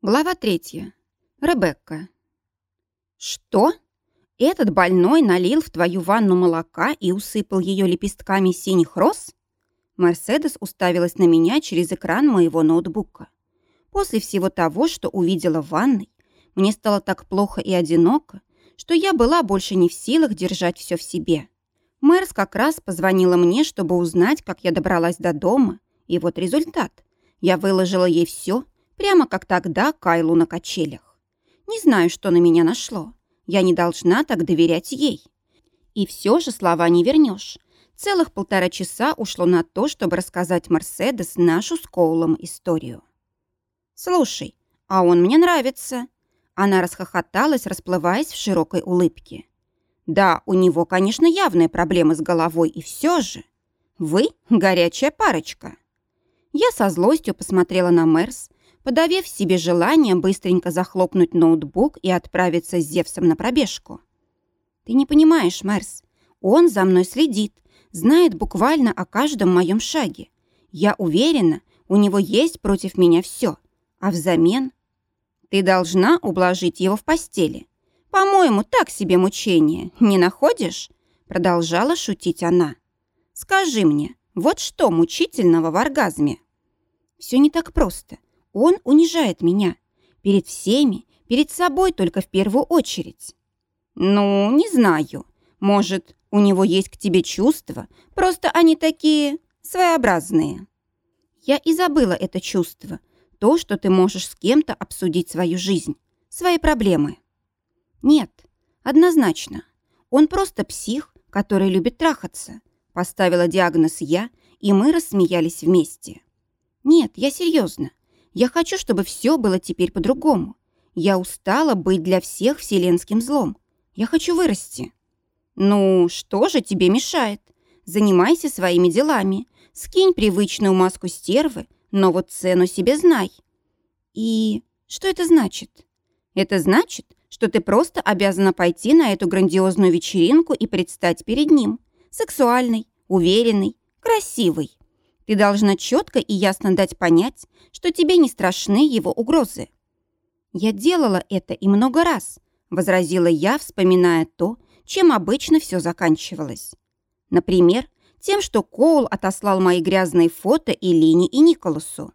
Глава третья. Ребекка. «Что? Этот больной налил в твою ванну молока и усыпал ее лепестками синих роз?» Мерседес уставилась на меня через экран моего ноутбука. После всего того, что увидела в ванной, мне стало так плохо и одиноко, что я была больше не в силах держать все в себе. Мэрс как раз позвонила мне, чтобы узнать, как я добралась до дома, и вот результат. Я выложила ей все, Прямо как тогда Кайлу на качелях. Не знаю, что на меня нашло. Я не должна так доверять ей. И все же слова не вернешь. Целых полтора часа ушло на то, чтобы рассказать Мерседес нашу с Коулом историю. «Слушай, а он мне нравится». Она расхохоталась, расплываясь в широкой улыбке. «Да, у него, конечно, явные проблемы с головой, и все же. Вы — горячая парочка». Я со злостью посмотрела на Мерс, подавив себе желание быстренько захлопнуть ноутбук и отправиться с Зевсом на пробежку. «Ты не понимаешь, Мерс, он за мной следит, знает буквально о каждом моем шаге. Я уверена, у него есть против меня все, а взамен ты должна ублажить его в постели. По-моему, так себе мучение, не находишь?» Продолжала шутить она. «Скажи мне, вот что мучительного в оргазме?» «Все не так просто. Он унижает меня. Перед всеми, перед собой только в первую очередь. Ну, не знаю. Может, у него есть к тебе чувства, просто они такие своеобразные. Я и забыла это чувство. То, что ты можешь с кем-то обсудить свою жизнь, свои проблемы. Нет, однозначно. Он просто псих, который любит трахаться. Поставила диагноз я, и мы рассмеялись вместе. Нет, я серьезно. Я хочу, чтобы все было теперь по-другому. Я устала быть для всех вселенским злом. Я хочу вырасти. Ну, что же тебе мешает? Занимайся своими делами. Скинь привычную маску стервы, но вот цену себе знай. И что это значит? Это значит, что ты просто обязана пойти на эту грандиозную вечеринку и предстать перед ним. Сексуальной, уверенной, красивой. Ты должна четко и ясно дать понять, что тебе не страшны его угрозы. «Я делала это и много раз», — возразила я, вспоминая то, чем обычно все заканчивалось. Например, тем, что Коул отослал мои грязные фото и Лине и Николасу.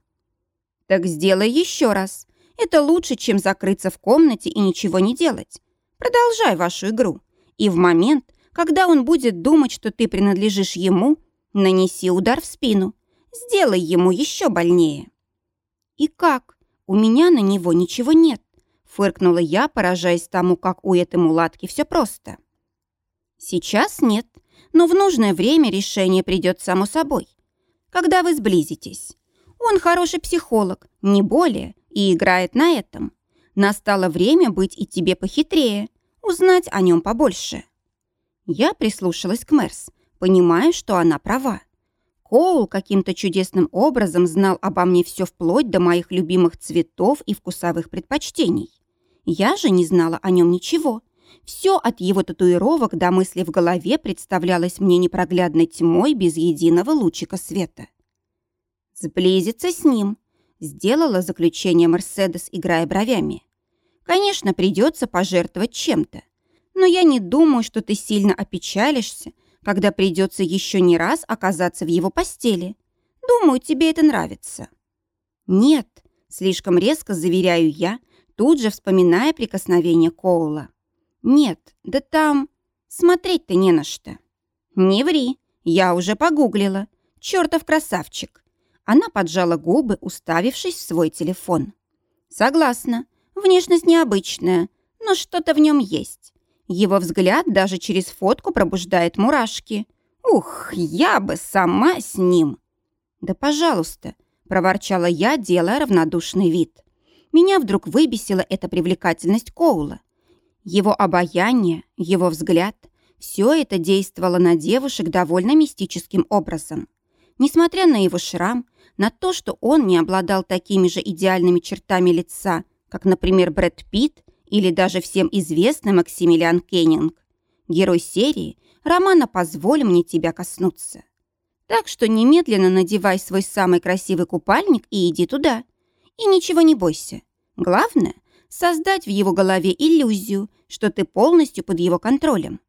«Так сделай еще раз. Это лучше, чем закрыться в комнате и ничего не делать. Продолжай вашу игру. И в момент, когда он будет думать, что ты принадлежишь ему, нанеси удар в спину Сделай ему еще больнее». «И как? У меня на него ничего нет», фыркнула я, поражаясь тому, как у этой мулатки все просто. «Сейчас нет, но в нужное время решение придет само собой. Когда вы сблизитесь. Он хороший психолог, не более, и играет на этом. Настало время быть и тебе похитрее, узнать о нем побольше». Я прислушалась к Мерс, понимая, что она права. Коул каким-то чудесным образом знал обо мне все вплоть до моих любимых цветов и вкусовых предпочтений. Я же не знала о нем ничего. Все от его татуировок до мысли в голове представлялось мне непроглядной тьмой без единого лучика света. «Сблизиться с ним», — сделала заключение Мерседес, играя бровями. «Конечно, придется пожертвовать чем-то. Но я не думаю, что ты сильно опечалишься, когда придется еще не раз оказаться в его постели. Думаю, тебе это нравится». «Нет», — слишком резко заверяю я, тут же вспоминая прикосновение Коула. «Нет, да там... Смотреть-то не на что». «Не ври, я уже погуглила. Чертов красавчик». Она поджала губы, уставившись в свой телефон. «Согласна, внешность необычная, но что-то в нем есть. Его взгляд даже через фотку пробуждает мурашки. «Ух, я бы сама с ним!» «Да пожалуйста», — проворчала я, делая равнодушный вид. Меня вдруг выбесила эта привлекательность Коула. Его обаяние, его взгляд — все это действовало на девушек довольно мистическим образом. Несмотря на его шрам, на то, что он не обладал такими же идеальными чертами лица, как, например, Брэд Питт, или даже всем известный Максимилиан Кеннинг, герой серии романа «Позволь мне тебя коснуться». Так что немедленно надевай свой самый красивый купальник и иди туда. И ничего не бойся. Главное — создать в его голове иллюзию, что ты полностью под его контролем.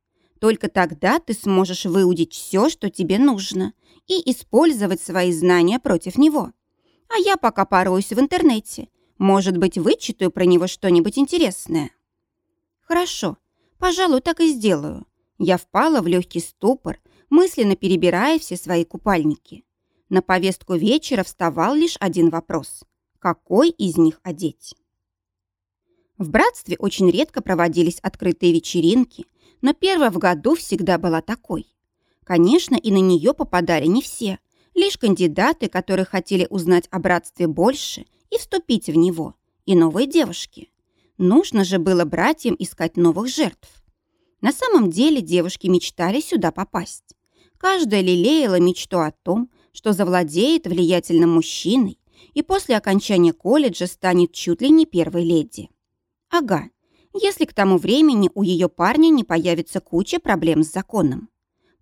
Только тогда ты сможешь выудить все, что тебе нужно, и использовать свои знания против него. А я пока пороюсь в интернете. Может быть, вычитаю про него что-нибудь интересное. Хорошо, пожалуй, так и сделаю. Я впала в легкий ступор, мысленно перебирая все свои купальники. На повестку вечера вставал лишь один вопрос. Какой из них одеть? В братстве очень редко проводились открытые вечеринки, но первая в году всегда была такой. Конечно, и на нее попадали не все, лишь кандидаты, которые хотели узнать о братстве больше и вступить в него, и новые девушки. Нужно же было братьям искать новых жертв. На самом деле девушки мечтали сюда попасть. Каждая лелеяла мечту о том, что завладеет влиятельным мужчиной и после окончания колледжа станет чуть ли не первой леди. Ага, если к тому времени у ее парня не появится куча проблем с законом.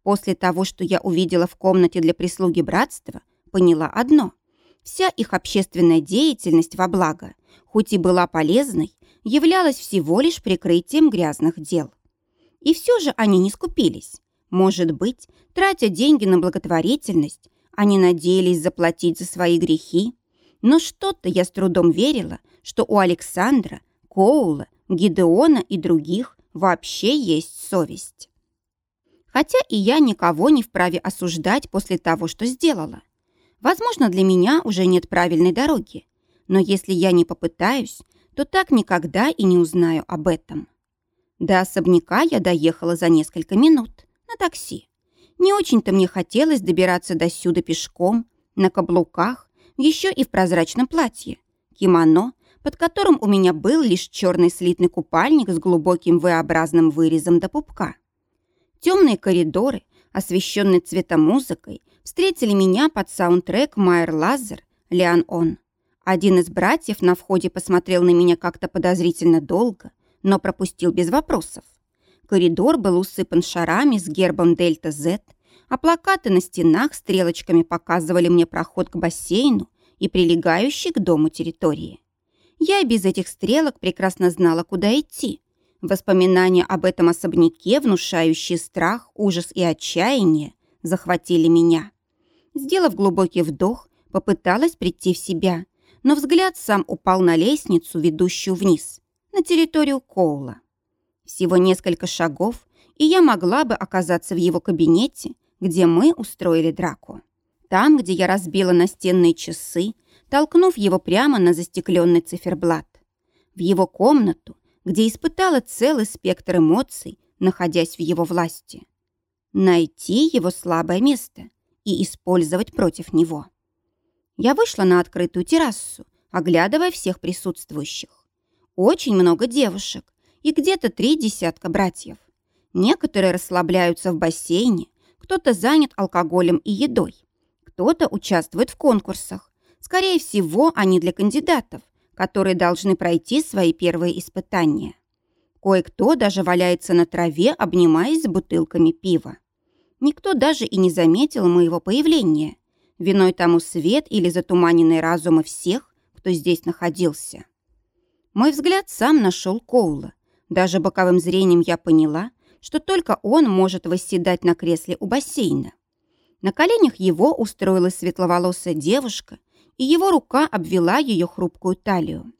После того, что я увидела в комнате для прислуги братства, поняла одно. Вся их общественная деятельность во благо, хоть и была полезной, являлась всего лишь прикрытием грязных дел. И все же они не скупились. Может быть, тратя деньги на благотворительность, они надеялись заплатить за свои грехи. Но что-то я с трудом верила, что у Александра, Коула, Гидеона и других вообще есть совесть. Хотя и я никого не вправе осуждать после того, что сделала. Возможно, для меня уже нет правильной дороги. Но если я не попытаюсь, то так никогда и не узнаю об этом. До особняка я доехала за несколько минут на такси. Не очень-то мне хотелось добираться до сюда пешком, на каблуках, еще и в прозрачном платье, кимоно, под которым у меня был лишь черный слитный купальник с глубоким V-образным вырезом до пупка. Темные коридоры, освещенные цветомузыкой, встретили меня под саундтрек «Майер Лазер» Лиан Он. Один из братьев на входе посмотрел на меня как-то подозрительно долго, но пропустил без вопросов. Коридор был усыпан шарами с гербом Дельта Z, а плакаты на стенах стрелочками показывали мне проход к бассейну и прилегающей к дому территории. Я и без этих стрелок прекрасно знала, куда идти, Воспоминания об этом особняке, внушающие страх, ужас и отчаяние, захватили меня. Сделав глубокий вдох, попыталась прийти в себя, но взгляд сам упал на лестницу, ведущую вниз, на территорию Коула. Всего несколько шагов, и я могла бы оказаться в его кабинете, где мы устроили драку. Там, где я разбила настенные часы, толкнув его прямо на застекленный циферблат. В его комнату, где испытала целый спектр эмоций, находясь в его власти. Найти его слабое место и использовать против него. Я вышла на открытую террасу, оглядывая всех присутствующих. Очень много девушек и где-то три десятка братьев. Некоторые расслабляются в бассейне, кто-то занят алкоголем и едой, кто-то участвует в конкурсах. Скорее всего, они для кандидатов, которые должны пройти свои первые испытания. Кое-кто даже валяется на траве, обнимаясь с бутылками пива. Никто даже и не заметил моего появления. Виной тому свет или затуманенные разумы всех, кто здесь находился. Мой взгляд сам нашел Коула. Даже боковым зрением я поняла, что только он может восседать на кресле у бассейна. На коленях его устроилась светловолосая девушка и его рука обвела ее хрупкую талию.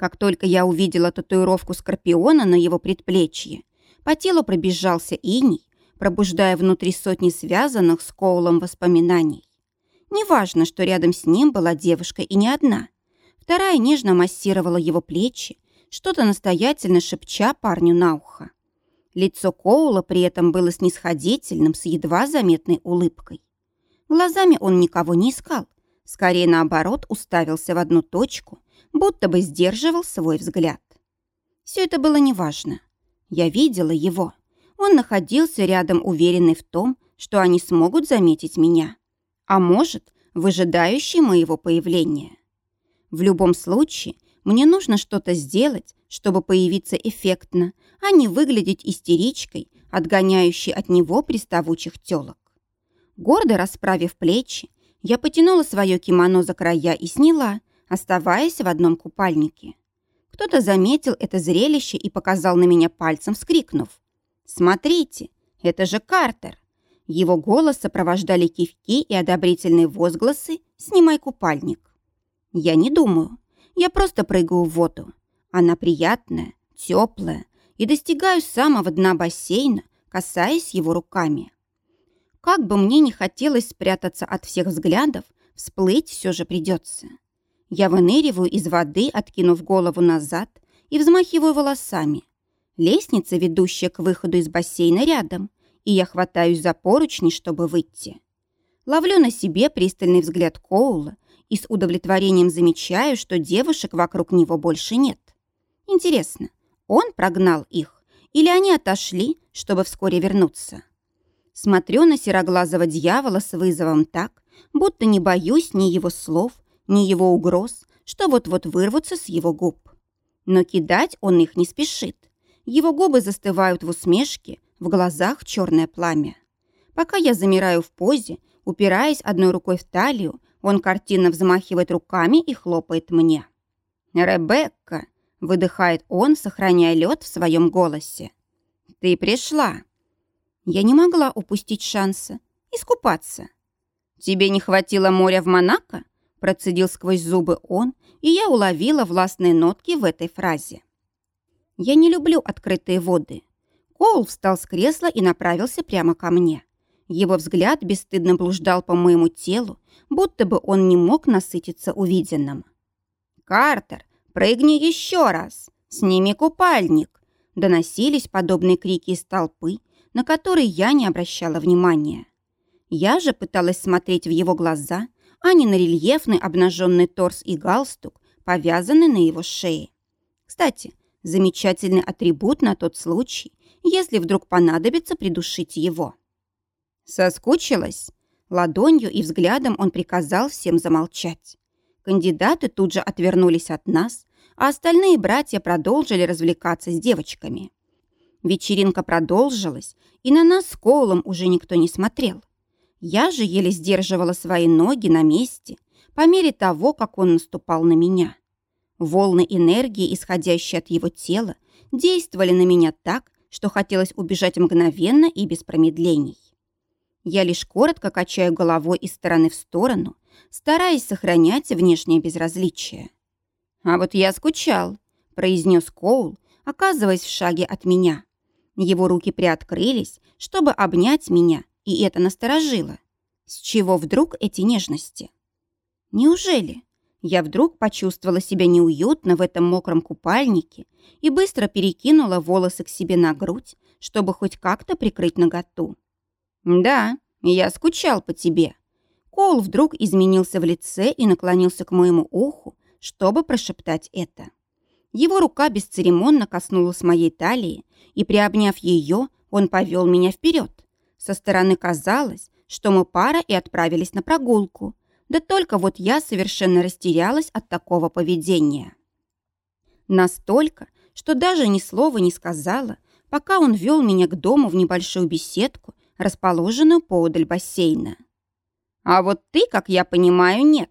Как только я увидела татуировку скорпиона на его предплечье, по телу пробежался иней, пробуждая внутри сотни связанных с Коулом воспоминаний. Неважно, что рядом с ним была девушка и не одна. Вторая нежно массировала его плечи, что-то настоятельно шепча парню на ухо. Лицо Коула при этом было снисходительным с едва заметной улыбкой. Глазами он никого не искал, Скорее, наоборот, уставился в одну точку, будто бы сдерживал свой взгляд. Все это было неважно. Я видела его. Он находился рядом, уверенный в том, что они смогут заметить меня. А может, выжидающий моего появления. В любом случае, мне нужно что-то сделать, чтобы появиться эффектно, а не выглядеть истеричкой, отгоняющей от него приставучих тёлок. Гордо расправив плечи, я потянула свое кимоно за края и сняла, оставаясь в одном купальнике. Кто-то заметил это зрелище и показал на меня пальцем, вскрикнув. «Смотрите, это же Картер!» Его голос сопровождали кивки и одобрительные возгласы «Снимай купальник». Я не думаю. Я просто прыгаю в воду. Она приятная, теплая и достигаю самого дна бассейна, касаясь его руками. Как бы мне не хотелось спрятаться от всех взглядов, всплыть все же придется. Я выныриваю из воды, откинув голову назад и взмахиваю волосами. Лестница, ведущая к выходу из бассейна, рядом, и я хватаюсь за поручни, чтобы выйти. Ловлю на себе пристальный взгляд Коула и с удовлетворением замечаю, что девушек вокруг него больше нет. Интересно, он прогнал их или они отошли, чтобы вскоре вернуться? Смотрю на сероглазого дьявола с вызовом так, будто не боюсь ни его слов, ни его угроз, что вот-вот вырвутся с его губ. Но кидать он их не спешит. Его губы застывают в усмешке, в глазах черное пламя. Пока я замираю в позе, упираясь одной рукой в талию, он картинно взмахивает руками и хлопает мне. «Ребекка!» — выдыхает он, сохраняя лед в своем голосе. «Ты пришла!» Я не могла упустить шанса искупаться. «Тебе не хватило моря в Монако?» Процедил сквозь зубы он, и я уловила властные нотки в этой фразе. Я не люблю открытые воды. Коул встал с кресла и направился прямо ко мне. Его взгляд бесстыдно блуждал по моему телу, будто бы он не мог насытиться увиденным. «Картер, прыгни еще раз! Сними купальник!» Доносились подобные крики из толпы, на которые я не обращала внимания. Я же пыталась смотреть в его глаза, а не на рельефный обнаженный торс и галстук, повязанный на его шее. Кстати, замечательный атрибут на тот случай, если вдруг понадобится придушить его. Соскучилась? Ладонью и взглядом он приказал всем замолчать. Кандидаты тут же отвернулись от нас, а остальные братья продолжили развлекаться с девочками. Вечеринка продолжилась, и на нас с Коулом уже никто не смотрел. Я же еле сдерживала свои ноги на месте по мере того, как он наступал на меня. Волны энергии, исходящие от его тела, действовали на меня так, что хотелось убежать мгновенно и без промедлений. Я лишь коротко качаю головой из стороны в сторону, стараясь сохранять внешнее безразличие. «А вот я скучал», — произнес Коул, оказываясь в шаге от меня. Его руки приоткрылись, чтобы обнять меня, и это насторожило. С чего вдруг эти нежности? Неужели? Я вдруг почувствовала себя неуютно в этом мокром купальнике и быстро перекинула волосы к себе на грудь, чтобы хоть как-то прикрыть наготу. «Да, я скучал по тебе». Коул вдруг изменился в лице и наклонился к моему уху, чтобы прошептать это. Его рука бесцеремонно коснулась моей талии, и, приобняв ее, он повел меня вперед. Со стороны казалось, что мы пара и отправились на прогулку. Да только вот я совершенно растерялась от такого поведения. Настолько, что даже ни слова не сказала, пока он вел меня к дому в небольшую беседку, расположенную поодаль бассейна. А вот ты, как я понимаю, нет.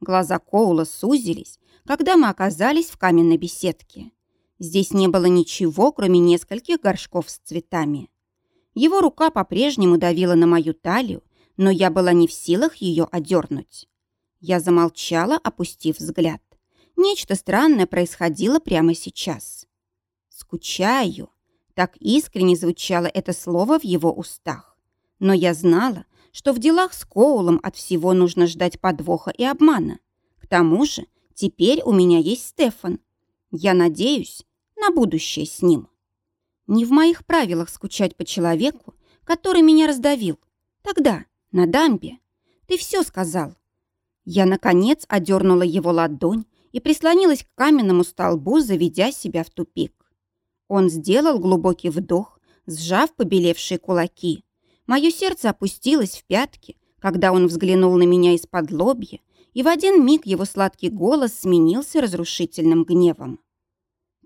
Глаза Коула сузились, когда мы оказались в каменной беседке. Здесь не было ничего, кроме нескольких горшков с цветами. Его рука по-прежнему давила на мою талию, но я была не в силах ее одернуть. Я замолчала, опустив взгляд. Нечто странное происходило прямо сейчас. «Скучаю». Так искренне звучало это слово в его устах. Но я знала, что в делах с Коулом от всего нужно ждать подвоха и обмана. К тому же теперь у меня есть Стефан. Я надеюсь на будущее с ним. Не в моих правилах скучать по человеку, который меня раздавил. Тогда, на дамбе. Ты все сказал. Я, наконец, одернула его ладонь и прислонилась к каменному столбу, заведя себя в тупик. Он сделал глубокий вдох, сжав побелевшие кулаки. Мое сердце опустилось в пятки, когда он взглянул на меня из-под лобья, и в один миг его сладкий голос сменился разрушительным гневом.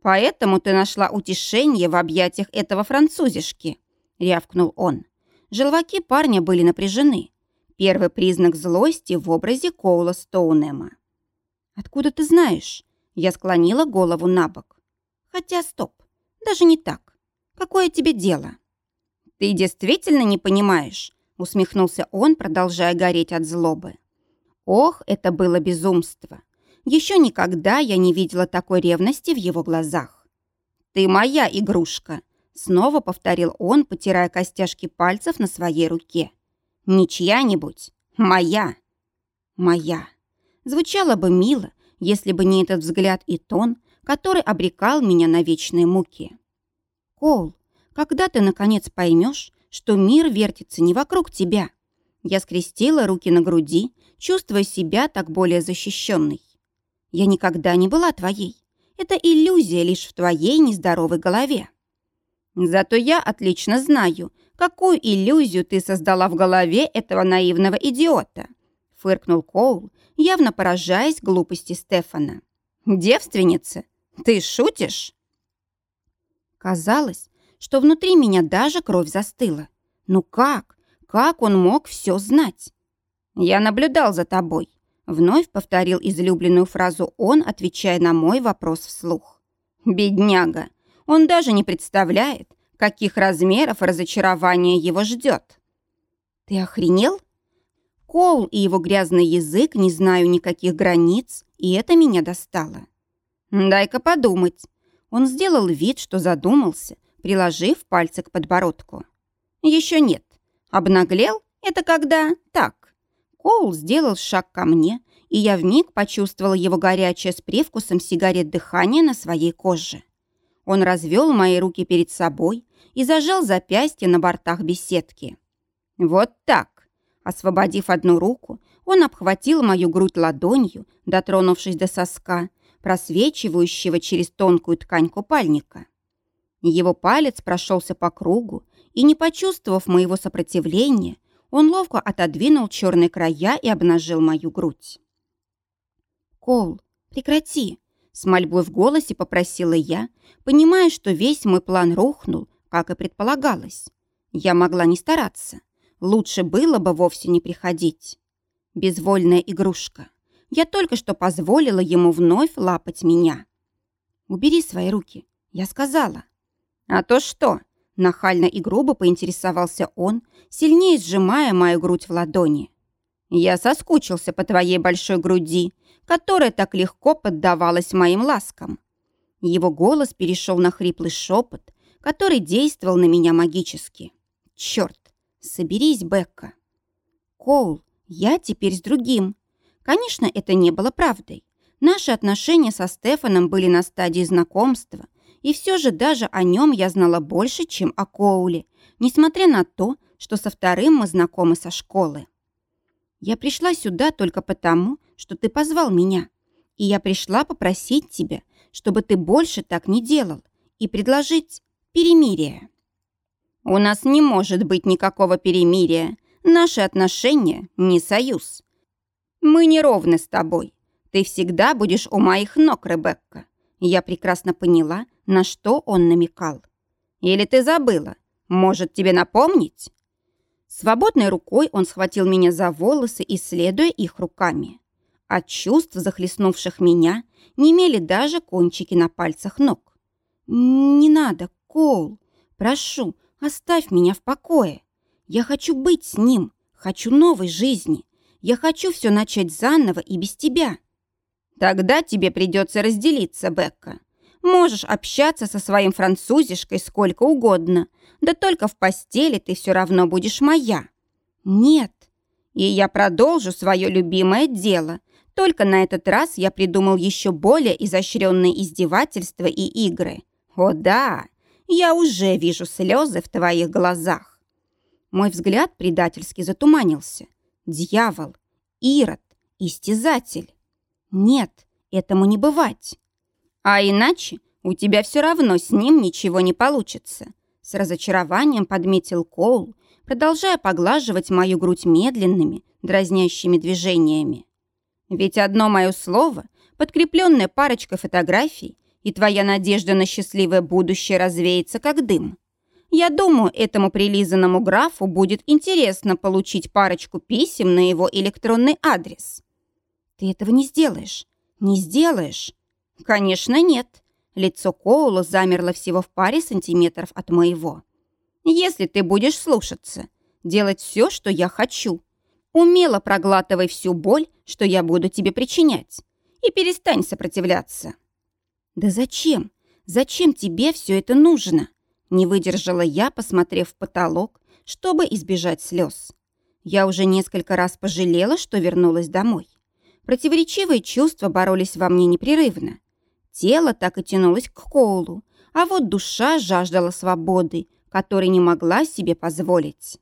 «Поэтому ты нашла утешение в объятиях этого французишки», — рявкнул он. Желваки парня были напряжены. Первый признак злости в образе Коула Стоунема. «Откуда ты знаешь?» Я склонила голову на бок. «Хотя, стоп, даже не так. Какое тебе дело?» «Ты действительно не понимаешь?» усмехнулся он, продолжая гореть от злобы. Ох, это было безумство. Еще никогда я не видела такой ревности в его глазах. «Ты моя игрушка», — снова повторил он, потирая костяшки пальцев на своей руке. «Не чья-нибудь, моя». «Моя». Звучало бы мило, если бы не этот взгляд и тон, который обрекал меня на вечные муки. «Коул, когда ты, наконец, поймешь, что мир вертится не вокруг тебя?» Я скрестила руки на груди, чувствуя себя так более защищенной. «Я никогда не была твоей. Это иллюзия лишь в твоей нездоровой голове». «Зато я отлично знаю, какую иллюзию ты создала в голове этого наивного идиота», фыркнул Коул, явно поражаясь глупости Стефана. «Девственница? Ты шутишь?» Казалось, что внутри меня даже кровь застыла. Ну как? Как он мог все знать? «Я наблюдал за тобой», — вновь повторил излюбленную фразу он, отвечая на мой вопрос вслух. «Бедняга! Он даже не представляет, каких размеров разочарования его ждет». «Ты охренел?» Коул и его грязный язык не знаю никаких границ, и это меня достало. «Дай-ка подумать». Он сделал вид, что задумался, приложив пальцы к подбородку. «Еще нет. Обнаглел? Это когда? Так». Коул сделал шаг ко мне, и я вмиг почувствовала его горячее с привкусом сигарет дыхание на своей коже. Он развел мои руки перед собой и зажал запястье на бортах беседки. «Вот так. Освободив одну руку, он обхватил мою грудь ладонью, дотронувшись до соска, просвечивающего через тонкую ткань купальника. Его палец прошелся по кругу, и, не почувствовав моего сопротивления, он ловко отодвинул черные края и обнажил мою грудь. «Кол, прекрати!» — с мольбой в голосе попросила я, понимая, что весь мой план рухнул, как и предполагалось. Я могла не стараться. Лучше было бы вовсе не приходить. Безвольная игрушка. Я только что позволила ему вновь лапать меня. «Убери свои руки», — я сказала. «А то что?» — нахально и грубо поинтересовался он, сильнее сжимая мою грудь в ладони. «Я соскучился по твоей большой груди, которая так легко поддавалась моим ласкам». Его голос перешел на хриплый шепот, который действовал на меня магически. «Черт, Соберись, Бекка. Коул, я теперь с другим. Конечно, это не было правдой. Наши отношения со Стефаном были на стадии знакомства, и все же даже о нем я знала больше, чем о Коуле, несмотря на то, что со вторым мы знакомы со школы. Я пришла сюда только потому, что ты позвал меня, и я пришла попросить тебя, чтобы ты больше так не делал, и предложить перемирие. У нас не может быть никакого перемирия. Наши отношения не союз. Мы не ровны с тобой. Ты всегда будешь у моих ног, Ребекка. Я прекрасно поняла, на что он намекал. Или ты забыла? Может, тебе напомнить? Свободной рукой он схватил меня за волосы, исследуя их руками. От чувств, захлестнувших меня, не имели даже кончики на пальцах ног. «Не надо, Коул. Прошу, Оставь меня в покое. Я хочу быть с ним, хочу новой жизни. Я хочу все начать заново и без тебя. Тогда тебе придется разделиться, Бекка. Можешь общаться со своим французишкой сколько угодно, да только в постели ты все равно будешь моя. Нет. И я продолжу свое любимое дело. Только на этот раз я придумал еще более изощренные издевательства и игры. О да, я уже вижу слезы в твоих глазах. Мой взгляд предательски затуманился. Дьявол, Ирод, истязатель. Нет, этому не бывать. А иначе у тебя все равно с ним ничего не получится. С разочарованием подметил Коул, продолжая поглаживать мою грудь медленными, дразнящими движениями. Ведь одно мое слово, подкрепленное парочкой фотографий, и твоя надежда на счастливое будущее развеется как дым. Я думаю, этому прилизанному графу будет интересно получить парочку писем на его электронный адрес. Ты этого не сделаешь. «Не сделаешь?» «Конечно, нет». Лицо Коула замерло всего в паре сантиметров от моего. «Если ты будешь слушаться, делать все, что я хочу, умело проглатывай всю боль, что я буду тебе причинять, и перестань сопротивляться». «Да зачем? Зачем тебе все это нужно?» Не выдержала я, посмотрев в потолок, чтобы избежать слез. Я уже несколько раз пожалела, что вернулась домой. Противоречивые чувства боролись во мне непрерывно. Тело так и тянулось к Коулу, а вот душа жаждала свободы, которой не могла себе позволить.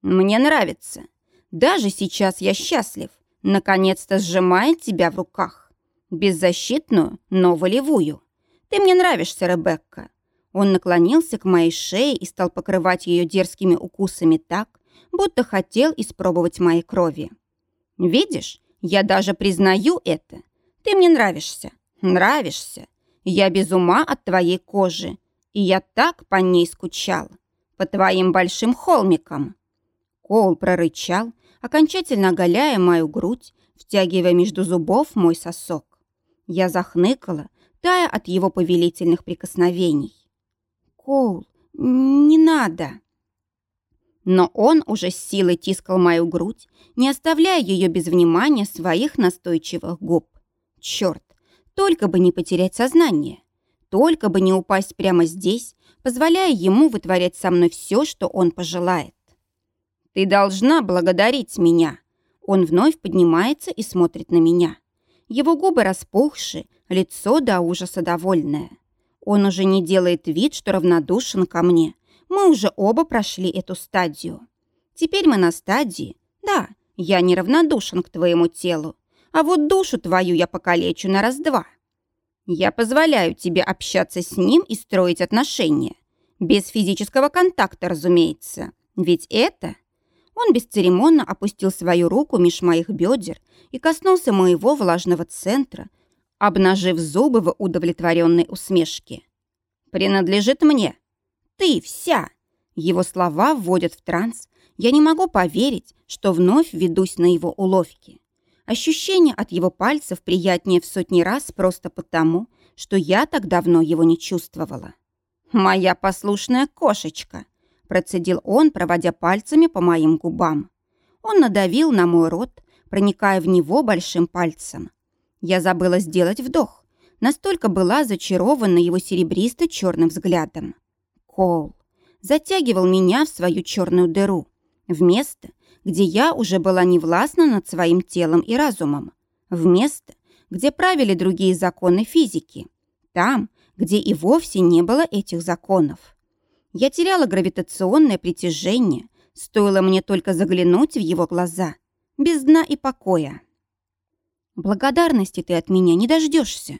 «Мне нравится. Даже сейчас я счастлив. Наконец-то сжимает тебя в руках. Беззащитную, но волевую. Ты мне нравишься, Ребекка. Он наклонился к моей шее и стал покрывать ее дерзкими укусами так, будто хотел испробовать моей крови. «Видишь, я даже признаю это. Ты мне нравишься. Нравишься. Я без ума от твоей кожи. И я так по ней скучал. По твоим большим холмикам». Коул прорычал, окончательно оголяя мою грудь, втягивая между зубов мой сосок. Я захныкала, тая от его повелительных прикосновений. «Коул, не надо!» Но он уже с силой тискал мою грудь, не оставляя ее без внимания своих настойчивых губ. Черт, только бы не потерять сознание, только бы не упасть прямо здесь, позволяя ему вытворять со мной все, что он пожелает. «Ты должна благодарить меня!» Он вновь поднимается и смотрит на меня. Его губы распухшие, лицо до ужаса довольное. Он уже не делает вид, что равнодушен ко мне. Мы уже оба прошли эту стадию. Теперь мы на стадии. Да, я не равнодушен к твоему телу, а вот душу твою я покалечу на раз-два. Я позволяю тебе общаться с ним и строить отношения. Без физического контакта, разумеется. Ведь это... Он бесцеремонно опустил свою руку меж моих бедер и коснулся моего влажного центра, обнажив зубы в удовлетворенной усмешке. «Принадлежит мне. Ты вся!» Его слова вводят в транс. Я не могу поверить, что вновь ведусь на его уловки. Ощущение от его пальцев приятнее в сотни раз просто потому, что я так давно его не чувствовала. «Моя послушная кошечка!» процедил он, проводя пальцами по моим губам. Он надавил на мой рот, проникая в него большим пальцем. Я забыла сделать вдох. Настолько была зачарована его серебристо-черным взглядом. Коул затягивал меня в свою черную дыру, в место, где я уже была невластна над своим телом и разумом, в место, где правили другие законы физики, там, где и вовсе не было этих законов. Я теряла гравитационное притяжение, стоило мне только заглянуть в его глаза, без дна и покоя. Благодарности ты от меня не дождешься.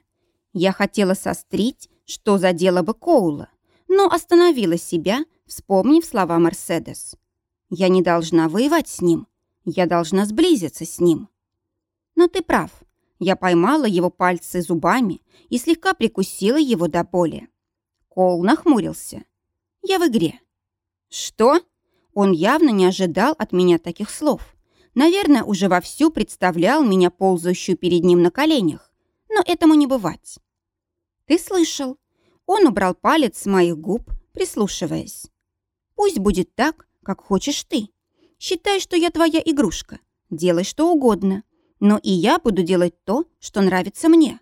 Я хотела сострить, что задело бы Коула, но остановила себя, вспомнив слова Мерседес. Я не должна воевать с ним, я должна сблизиться с ним. Но ты прав. Я поймала его пальцы зубами и слегка прикусила его до боли. Коул нахмурился. Я в игре. Что? Он явно не ожидал от меня таких слов. Наверное, уже вовсю представлял меня ползающую перед ним на коленях. Но этому не бывать. Ты слышал? Он убрал палец с моих губ, прислушиваясь. Пусть будет так, как хочешь ты. Считай, что я твоя игрушка. Делай что угодно. Но и я буду делать то, что нравится мне.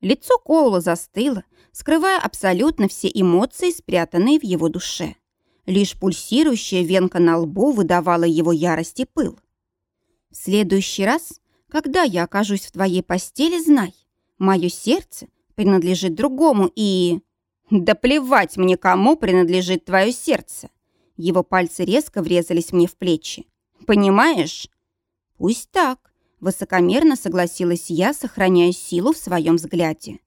Лицо Коула застыло, скрывая абсолютно все эмоции, спрятанные в его душе. Лишь пульсирующая венка на лбу выдавала его ярость и пыл. «В следующий раз, когда я окажусь в твоей постели, знай, мое сердце принадлежит другому и...» «Да плевать мне, кому принадлежит твое сердце!» Его пальцы резко врезались мне в плечи. «Понимаешь?» «Пусть так», — высокомерно согласилась я, сохраняя силу в своем взгляде.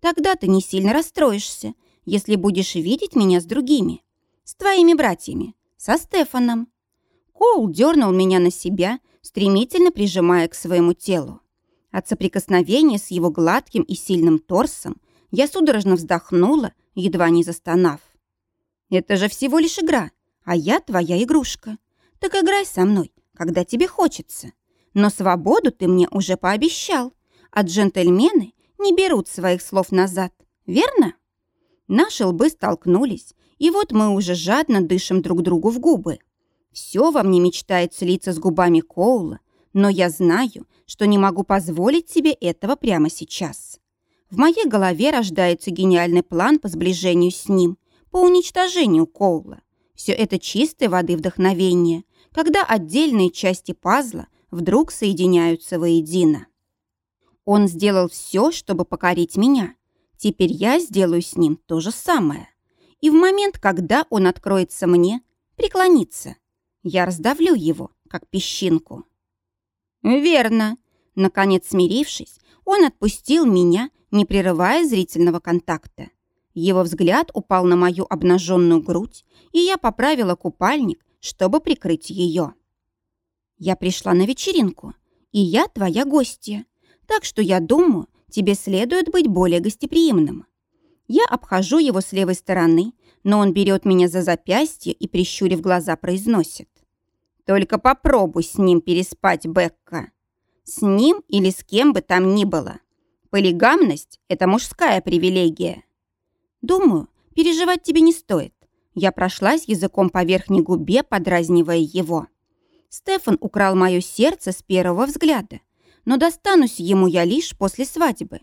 «Тогда ты не сильно расстроишься, если будешь видеть меня с другими с твоими братьями, со Стефаном». Коул дернул меня на себя, стремительно прижимая к своему телу. От соприкосновения с его гладким и сильным торсом я судорожно вздохнула, едва не застонав. «Это же всего лишь игра, а я твоя игрушка. Так играй со мной, когда тебе хочется. Но свободу ты мне уже пообещал, а джентльмены не берут своих слов назад, верно? Наши лбы столкнулись, и вот мы уже жадно дышим друг другу в губы. Все во мне мечтает слиться с губами Коула, но я знаю, что не могу позволить себе этого прямо сейчас. В моей голове рождается гениальный план по сближению с ним, по уничтожению Коула. Все это чистой воды вдохновение, когда отдельные части пазла вдруг соединяются воедино. Он сделал все, чтобы покорить меня. Теперь я сделаю с ним то же самое. И в момент, когда он откроется мне, преклонится. Я раздавлю его, как песчинку. Верно. Наконец смирившись, он отпустил меня, не прерывая зрительного контакта. Его взгляд упал на мою обнаженную грудь, и я поправила купальник, чтобы прикрыть ее. Я пришла на вечеринку, и я твоя гостья, так что я думаю, тебе следует быть более гостеприимным. Я обхожу его с левой стороны, но он берет меня за запястье и, прищурив глаза, произносит. «Только попробуй с ним переспать, Бекка. С ним или с кем бы там ни было. Полигамность – это мужская привилегия. Думаю, переживать тебе не стоит. Я прошлась языком по верхней губе, подразнивая его. Стефан украл мое сердце с первого взгляда, но достанусь ему я лишь после свадьбы.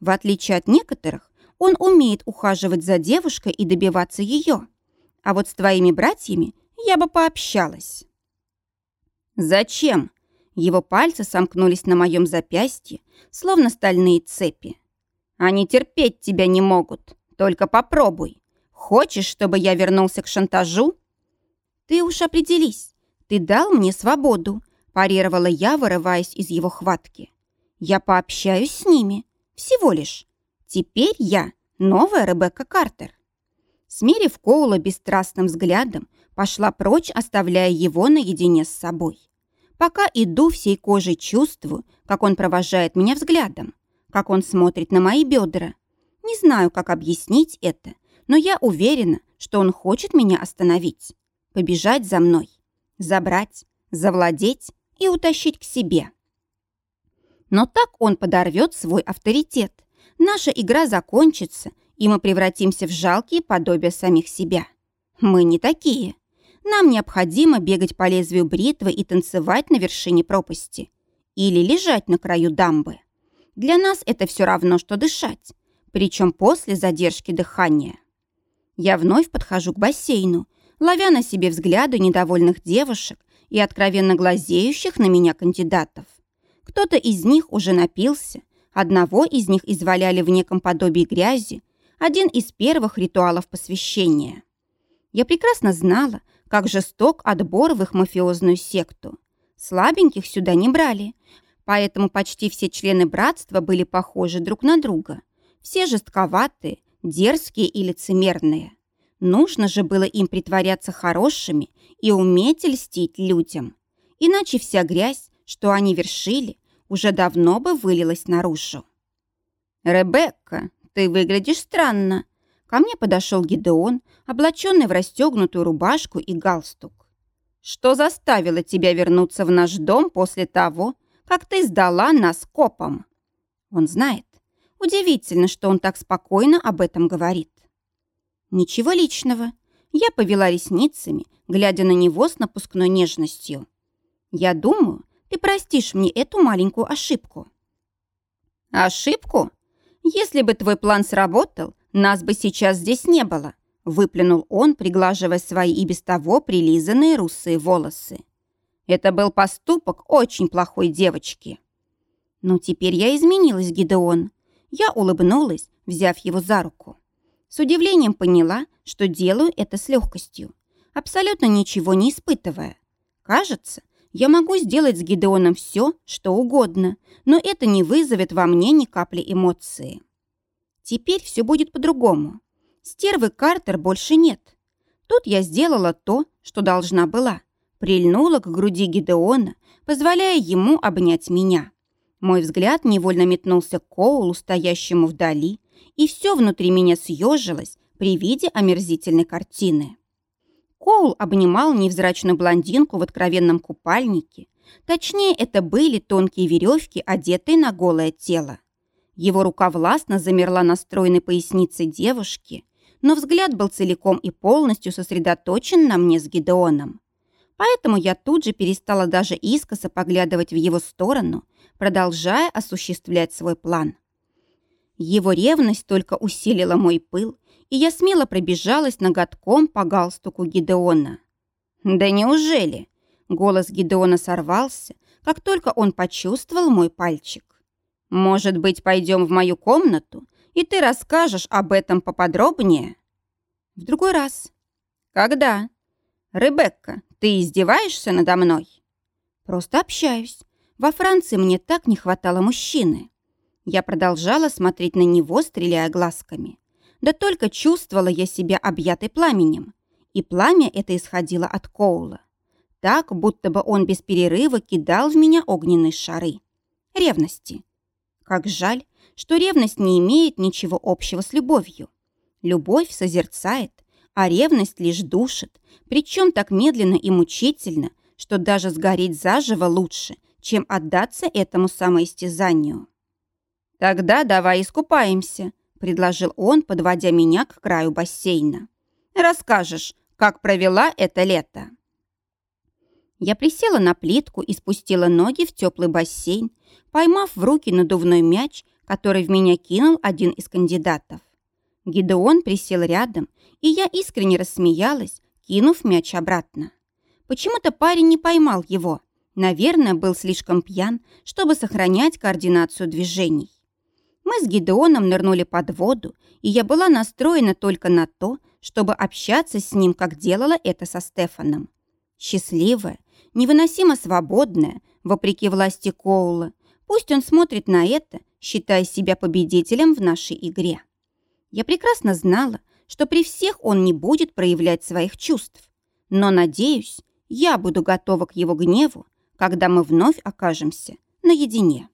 В отличие от некоторых, он умеет ухаживать за девушкой и добиваться ее. А вот с твоими братьями я бы пообщалась. Зачем? Его пальцы сомкнулись на моем запястье, словно стальные цепи. Они терпеть тебя не могут. Только попробуй. Хочешь, чтобы я вернулся к шантажу? Ты уж определись. Ты дал мне свободу, парировала я, вырываясь из его хватки. Я пообщаюсь с ними. Всего лишь. Теперь я новая Ребекка Картер. Смерив Коула бесстрастным взглядом, пошла прочь, оставляя его наедине с собой. Пока иду всей кожей чувствую, как он провожает меня взглядом, как он смотрит на мои бедра, не знаю, как объяснить это, но я уверена, что он хочет меня остановить, побежать за мной, забрать, завладеть и утащить к себе. Но так он подорвет свой авторитет. Наша игра закончится, и мы превратимся в жалкие подобия самих себя. Мы не такие. Нам необходимо бегать по лезвию бритвы и танцевать на вершине пропасти. Или лежать на краю дамбы. Для нас это все равно, что дышать причем после задержки дыхания. Я вновь подхожу к бассейну, ловя на себе взгляды недовольных девушек и откровенно глазеющих на меня кандидатов. Кто-то из них уже напился, одного из них изваляли в неком подобии грязи, один из первых ритуалов посвящения. Я прекрасно знала, как жесток отбор в их мафиозную секту. Слабеньких сюда не брали, поэтому почти все члены братства были похожи друг на друга. Все жестковатые, дерзкие и лицемерные. Нужно же было им притворяться хорошими и уметь льстить людям. Иначе вся грязь, что они вершили, уже давно бы вылилась наружу. «Ребекка, ты выглядишь странно». Ко мне подошел Гидеон, облаченный в расстегнутую рубашку и галстук. «Что заставило тебя вернуться в наш дом после того, как ты сдала нас копам?» Он знает, Удивительно, что он так спокойно об этом говорит. Ничего личного. Я повела ресницами, глядя на него с напускной нежностью. Я думаю, ты простишь мне эту маленькую ошибку. Ошибку? Если бы твой план сработал, нас бы сейчас здесь не было, выплюнул он, приглаживая свои и без того прилизанные русые волосы. Это был поступок очень плохой девочки. Ну, теперь я изменилась, Гидеон. Я улыбнулась, взяв его за руку. С удивлением поняла, что делаю это с легкостью, абсолютно ничего не испытывая. Кажется, я могу сделать с Гидеоном все, что угодно, но это не вызовет во мне ни капли эмоции. Теперь все будет по-другому. Стервы Картер больше нет. Тут я сделала то, что должна была. Прильнула к груди Гидеона, позволяя ему обнять меня. Мой взгляд невольно метнулся к Коулу, стоящему вдали, и все внутри меня съежилось при виде омерзительной картины. Коул обнимал невзрачную блондинку в откровенном купальнике, Точнее, это были тонкие веревки, одетые на голое тело. Его рука властно замерла на стройной пояснице девушки, но взгляд был целиком и полностью сосредоточен на мне с Гидеоном. Поэтому я тут же перестала даже искоса поглядывать в его сторону, продолжая осуществлять свой план. Его ревность только усилила мой пыл, и я смело пробежалась ноготком по галстуку Гидеона. «Да неужели?» Голос Гидеона сорвался, как только он почувствовал мой пальчик. «Может быть, пойдем в мою комнату, и ты расскажешь об этом поподробнее?» «В другой раз». «Когда?» «Ребекка, ты издеваешься надо мной?» «Просто общаюсь. Во Франции мне так не хватало мужчины». Я продолжала смотреть на него, стреляя глазками. Да только чувствовала я себя объятой пламенем. И пламя это исходило от Коула. Так, будто бы он без перерыва кидал в меня огненные шары. Ревности. Как жаль, что ревность не имеет ничего общего с любовью. Любовь созерцает, а ревность лишь душит, причем так медленно и мучительно, что даже сгореть заживо лучше, чем отдаться этому самоистязанию. «Тогда давай искупаемся», — предложил он, подводя меня к краю бассейна. «Расскажешь, как провела это лето?» Я присела на плитку и спустила ноги в теплый бассейн, поймав в руки надувной мяч, который в меня кинул один из кандидатов. Гидеон присел рядом, и я искренне рассмеялась, кинув мяч обратно. Почему-то парень не поймал его. Наверное, был слишком пьян, чтобы сохранять координацию движений. Мы с Гидеоном нырнули под воду, и я была настроена только на то, чтобы общаться с ним, как делала это со Стефаном. Счастливая, невыносимо свободная, вопреки власти Коула, пусть он смотрит на это, считая себя победителем в нашей игре. Я прекрасно знала, что при всех он не будет проявлять своих чувств. Но, надеюсь, я буду готова к его гневу, когда мы вновь окажемся наедине.